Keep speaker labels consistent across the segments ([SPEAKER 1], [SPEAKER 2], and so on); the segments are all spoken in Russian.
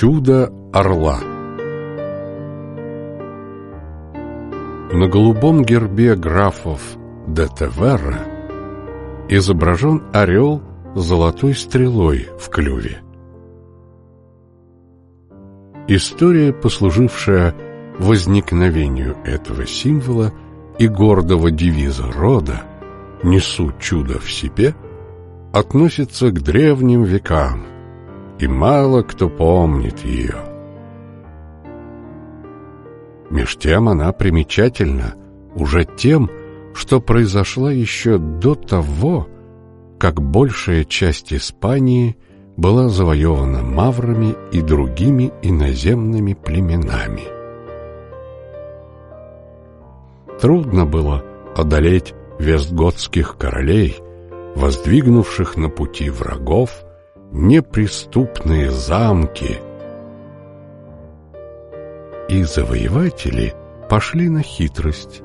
[SPEAKER 1] Чудо орла На голубом гербе графов де Теверра изображен орел с золотой стрелой в клюве. История, послужившая возникновению этого символа и гордого девиза рода «Несу чудо в себе», относится к древним векам, и мало кто помнит ее. Меж тем она примечательна уже тем, что произошла еще до того, как большая часть Испании была завоевана маврами и другими иноземными племенами. Трудно было одолеть вестготских королей, воздвигнувших на пути врагов неприступные замки. И завоеватели пошли на хитрость.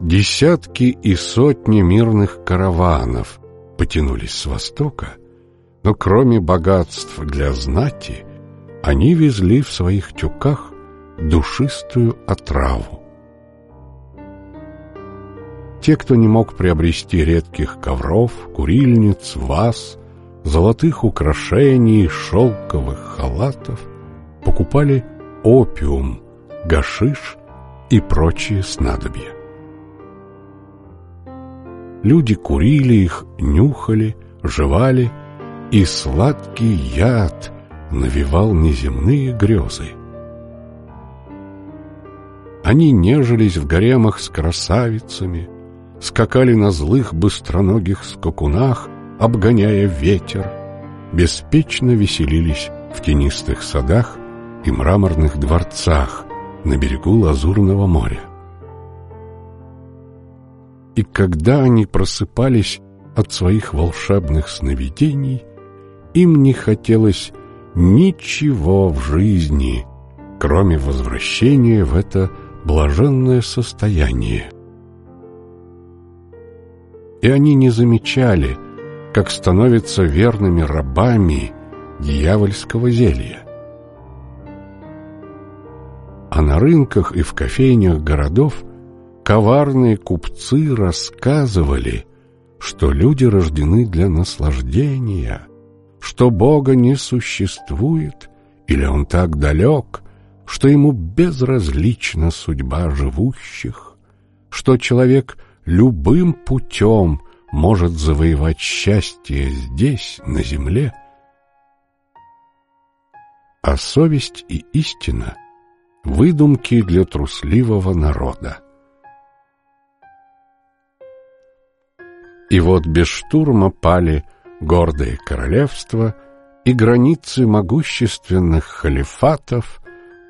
[SPEAKER 1] Десятки и сотни мирных караванов потянулись с востока, но кроме богатств для знати, они везли в своих тюках душистую отраву. Те, кто не мог приобрести редких ковров, курильниц, ваз, золотых украшений, шелковых халатов, покупали опиум, гашиш и прочие снадобья. Люди курили их, нюхали, жевали, и сладкий яд навевал неземные грезы. Они нежились в гаремах с красавицами, скакали на злых быстроногих скакунах, обгоняя ветер, беспечно веселились в тенистых садах и мраморных дворцах на берегу Лазурного моря. И когда они просыпались от своих волшебных сновидений, им не хотелось ничего в жизни, кроме возвращения в это блаженное состояние и они не замечали, как становятся верными рабами дьявольского зелья. А на рынках и в кофейнях городов коварные купцы рассказывали, что люди рождены для наслаждения, что Бога не существует или Он так далек, что Ему безразлична судьба живущих, что человек — любым путем может завоевать счастье здесь, на земле. А совесть и истина — выдумки для трусливого народа. И вот без штурма пали гордые королевства, и границы могущественных халифатов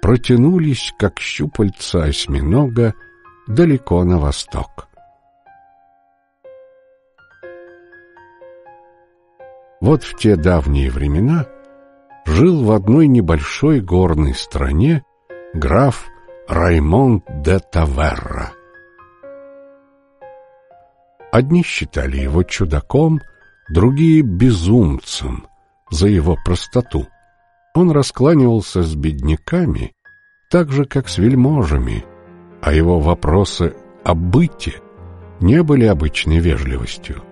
[SPEAKER 1] протянулись, как щупальца осьминога, далеко на восток. Вот в те давние времена жил в одной небольшой горной стране граф Раймонд де Таверра. Одни считали его чудаком, другие — безумцем за его простоту. Он раскланивался с бедняками так же, как с вельможами, а его вопросы о быте не были обычной вежливостью.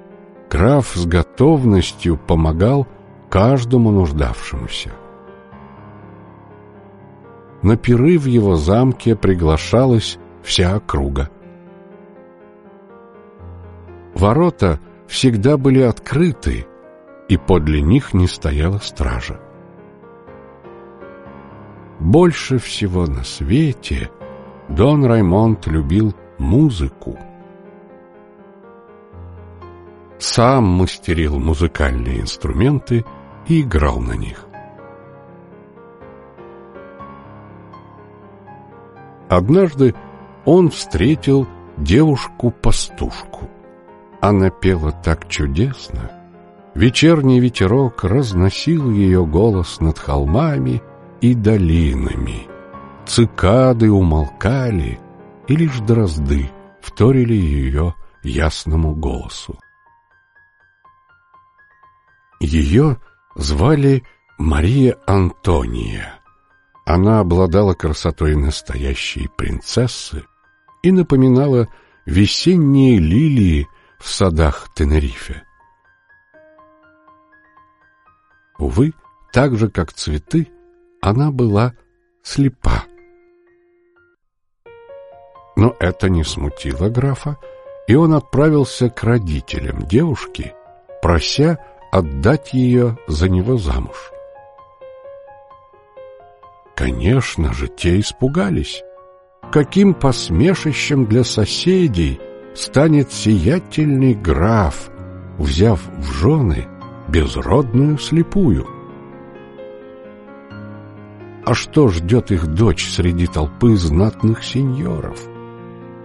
[SPEAKER 1] Граф с готовностью помогал каждому нуждавшемуся. На пиры в его замке приглашалась вся округа. Ворота всегда были открыты, и подле них не стояла стража. Больше всего на свете Дон Раймонд любил музыку сам мастерил музыкальные инструменты и играл на них. Однажды он встретил девушку-пастушку. Она пела так чудесно. Вечерний ветерок разносил ее голос над холмами и долинами. Цикады умолкали, и лишь дрозды вторили ее ясному голосу. Ее звали Мария Антония. Она обладала красотой настоящей принцессы и напоминала весенние лилии в садах Тенерифе. Увы, так же, как цветы, она была слепа. Но это не смутило графа, и он отправился к родителям девушки, прося отдать ее за него замуж. Конечно же, те испугались. Каким посмешищем для соседей станет сиятельный граф, взяв в жены безродную слепую? А что ждет их дочь среди толпы знатных сеньоров,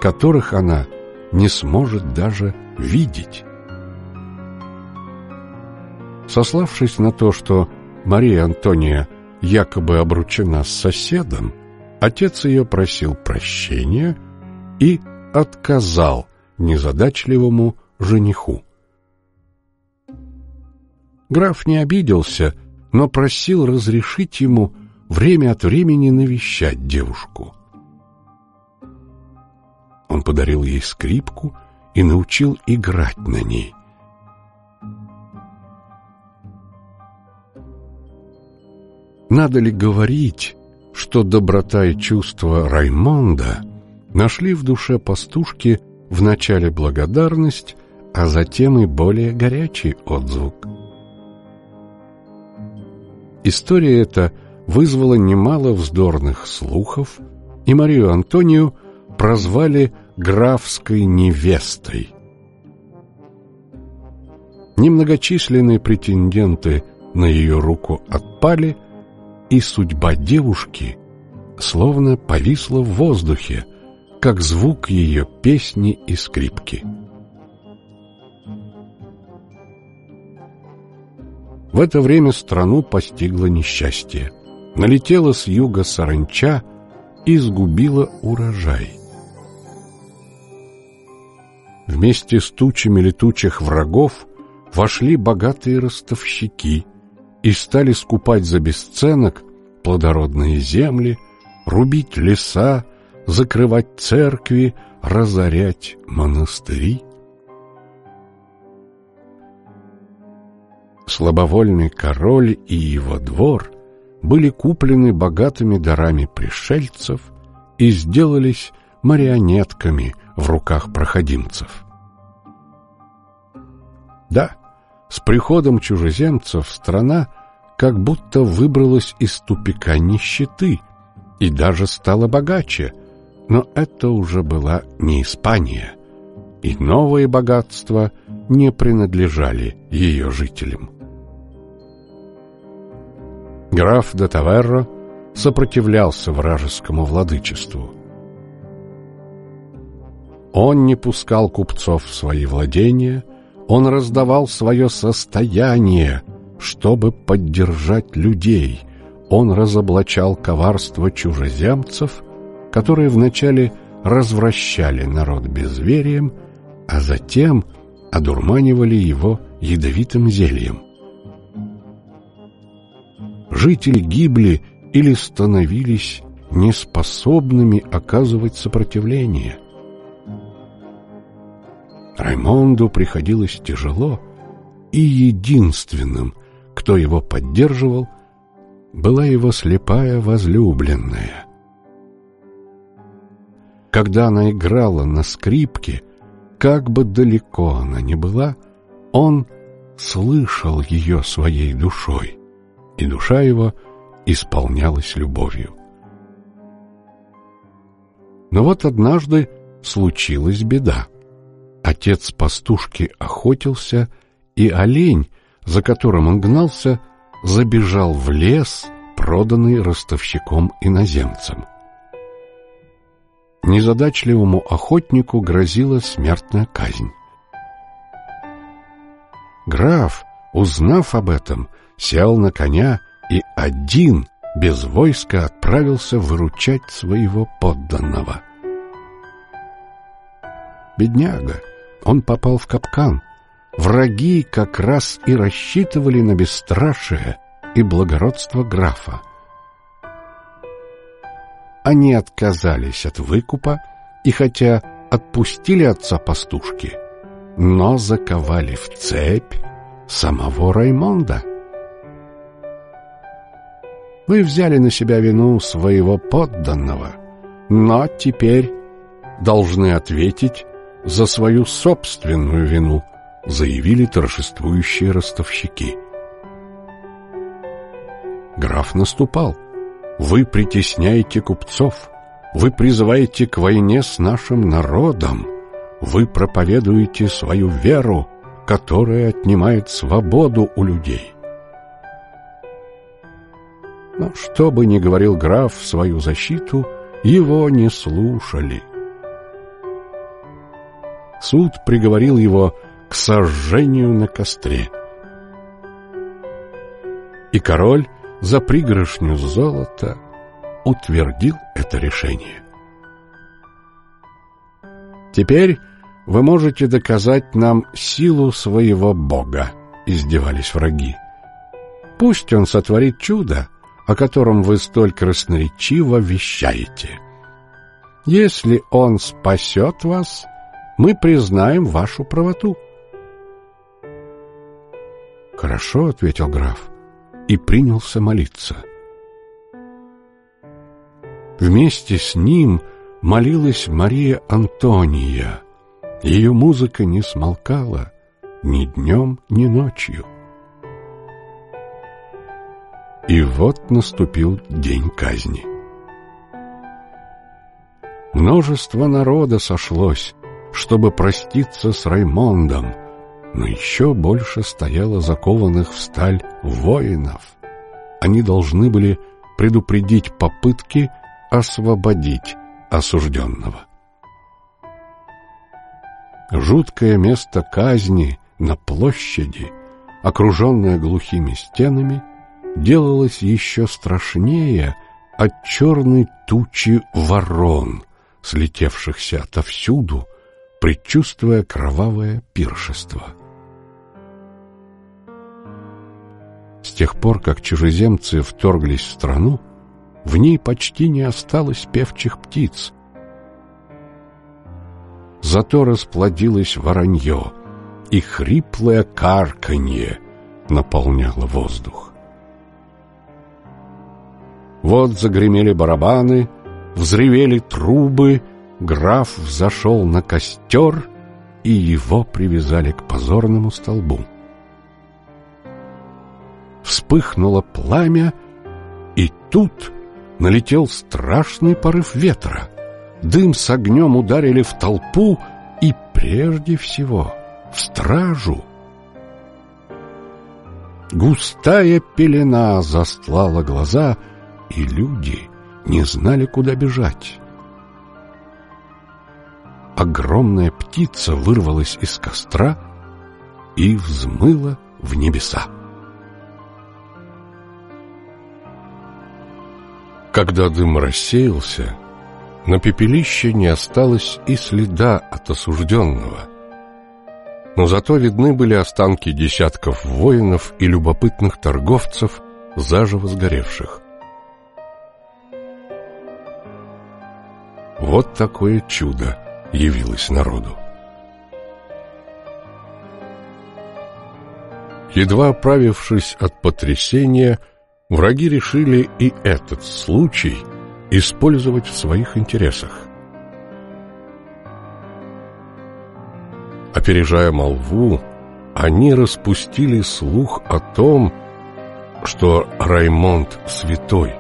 [SPEAKER 1] которых она не сможет даже видеть? Сославшись на то, что Мария Антония якобы обручена с соседом, отец ее просил прощения и отказал незадачливому жениху. Граф не обиделся, но просил разрешить ему время от времени навещать девушку. Он подарил ей скрипку и научил играть на ней. Надо ли говорить, что доброта и чувство Раймонда нашли в душе пастушки вначале благодарность, а затем и более горячий отзвук. История эта вызвала немало вздорных слухов, и Марию Антонию прозвали графской невестой. Немногочисленные претенденты на ее руку отпали – и судьба девушки словно повисла в воздухе, как звук ее песни и скрипки. В это время страну постигло несчастье. Налетела с юга саранча и сгубила урожай. Вместе с тучами летучих врагов вошли богатые ростовщики – и стали скупать за бесценок плодородные земли, рубить леса, закрывать церкви, разорять монастыри. Слабовольный король и его двор были куплены богатыми дарами пришельцев и сделались марионетками в руках проходимцев. Да, с приходом чужеземцев страна как будто выбралась из тупика нищеты и даже стала богаче, но это уже была не Испания, и новые богатства не принадлежали ее жителям. Граф де Таверро сопротивлялся вражескому владычеству. Он не пускал купцов в свои владения, он раздавал свое состояние – чтобы поддержать людей, он разоблачал коварство чужеземцев, которые вначале развращали народ безверием, а затем одурманивали его ядовитым зельем. Жители гибли или становились неспособными оказывать сопротивление. Раймонду приходилось тяжело, и единственным – кто его поддерживал, была его слепая возлюбленная. Когда она играла на скрипке, как бы далеко она ни была, он слышал ее своей душой, и душа его исполнялась любовью. Но вот однажды случилась беда. Отец пастушки охотился, и олень, за которым он гнался, забежал в лес, проданный ростовщиком-иноземцем. Незадачливому охотнику грозила смертная казнь. Граф, узнав об этом, сел на коня и один, без войска, отправился выручать своего подданного. Бедняга, он попал в капкан, Враги как раз и рассчитывали на бесстрашие и благородство графа. Они отказались от выкупа и хотя отпустили отца пастушки, но заковали в цепь самого Раймонда. Вы взяли на себя вину своего подданного, но теперь должны ответить за свою собственную вину, заявили торжествующие ростовщики. Граф наступал. Вы притесняете купцов, вы призываете к войне с нашим народом, вы проповедуете свою веру, которая отнимает свободу у людей. Но что бы ни говорил граф в свою защиту, его не слушали. Суд приговорил его к сожжению на костре. И король за пригоршню золота утвердил это решение. Теперь вы можете доказать нам силу своего бога, издевались враги. Пусть он сотворит чудо, о котором вы столь красноречиво вещаете. Если он спасет вас, мы признаем вашу правоту. Хорошо, ответил граф и принялся молиться. Вместе с ним молилась Мария Антония. Ее музыка не смолкала ни днем, ни ночью. И вот наступил день казни. Множество народа сошлось, чтобы проститься с Раймондом, но еще больше стояло закованных в сталь воинов. Они должны были предупредить попытки освободить осужденного. Жуткое место казни на площади, окруженное глухими стенами, делалось еще страшнее от черной тучи ворон, слетевшихся отовсюду, предчувствуя кровавое пиршество. С тех пор, как чужеземцы вторглись в страну, в ней почти не осталось певчих птиц. Зато расплодилось воронье, и хриплое карканье наполняло воздух. Вот загремели барабаны, взревели трубы, граф взошел на костер, и его привязали к позорному столбу. Вспыхнуло пламя, и тут налетел страшный порыв ветра. Дым с огнем ударили в толпу и прежде всего в стражу. Густая пелена застлала глаза, и люди не знали, куда бежать. Огромная птица вырвалась из костра и взмыла в небеса. Когда дым рассеялся, на пепелище не осталось и следа от осужденного. Но зато видны были останки десятков воинов и любопытных торговцев, заживо сгоревших. Вот такое чудо явилось народу. Едва оправившись от потрясения, Враги решили и этот случай использовать в своих интересах. Опережая молву, они распустили слух о том, что Раймонд святой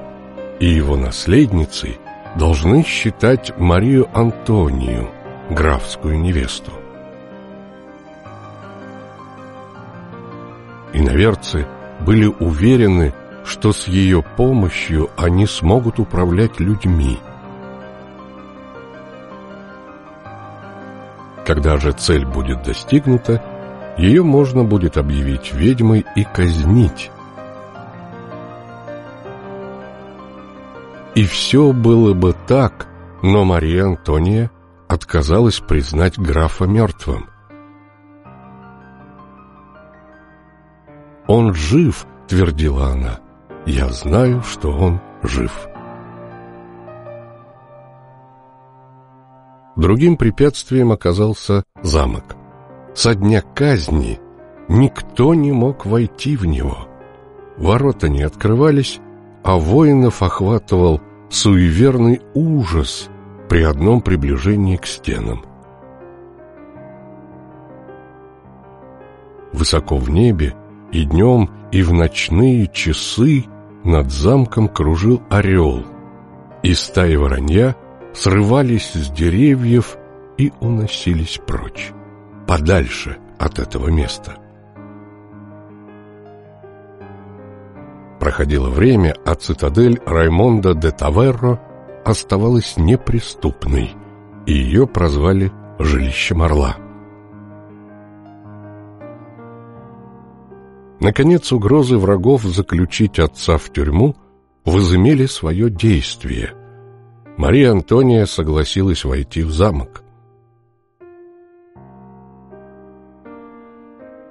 [SPEAKER 1] и его наследницей должны считать Марию Антонию, графскую невесту. Иноверцы были уверены, что с ее помощью они смогут управлять людьми. Когда же цель будет достигнута, ее можно будет объявить ведьмой и казнить. И все было бы так, но Мария Антония отказалась признать графа мертвым. «Он жив», — твердила она, — я знаю, что он жив. Другим препятствием оказался замок. Со дня казни никто не мог войти в него. Ворота не открывались, а воинов охватывал суеверный ужас при одном приближении к стенам. Высоко в небе и днем, и в ночные часы над замком кружил орел, и стаи воронья — срывались с деревьев и уносились прочь, подальше от этого места. Проходило время, а цитадель Раймонда де Таверро оставалась неприступной, и ее прозвали «жилищем орла». Наконец, угрозы врагов заключить отца в тюрьму возымели свое действие – Мария Антония согласилась войти в замок.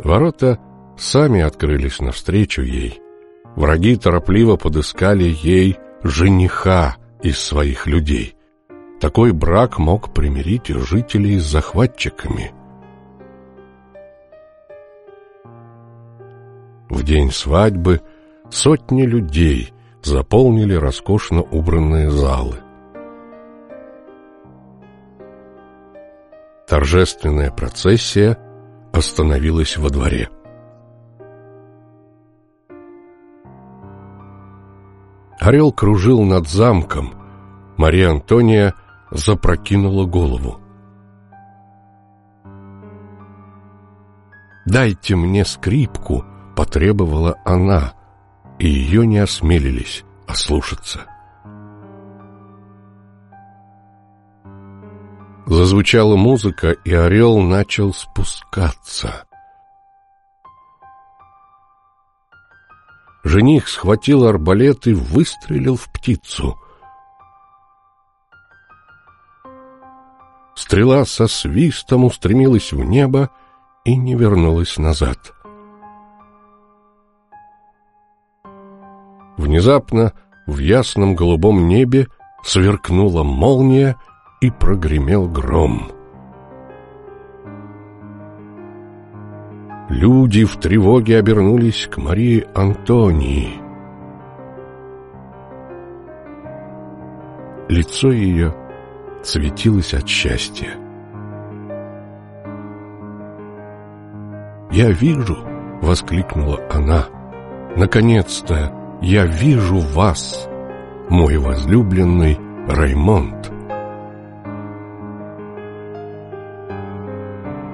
[SPEAKER 1] Ворота сами открылись навстречу ей. Враги торопливо подыскали ей жениха из своих людей. Такой брак мог примирить жителей с захватчиками. В день свадьбы сотни людей заполнили роскошно убранные залы. Торжественная процессия остановилась во дворе. Орел кружил над замком. Мария Антония запрокинула голову. «Дайте мне скрипку», — потребовала она, и ее не осмелились ослушаться. Зазвучала музыка, и орел начал спускаться. Жених схватил арбалет и выстрелил в птицу. Стрела со свистом устремилась в небо и не вернулась назад. Внезапно в ясном голубом небе сверкнула молния, и прогремел гром. Люди в тревоге обернулись к Марии Антонии. Лицо ее светилось от счастья. «Я вижу!» — воскликнула она. «Наконец-то я вижу вас, мой возлюбленный Раймонд!»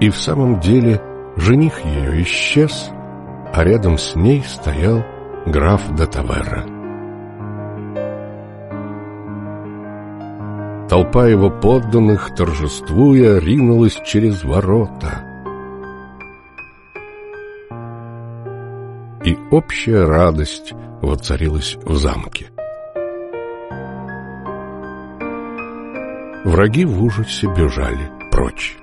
[SPEAKER 1] И в самом деле жених ее исчез, а рядом с ней стоял граф де Таверра. Толпа его подданных, торжествуя, ринулась через ворота. И общая радость воцарилась в замке. Враги в ужасе бежали прочь.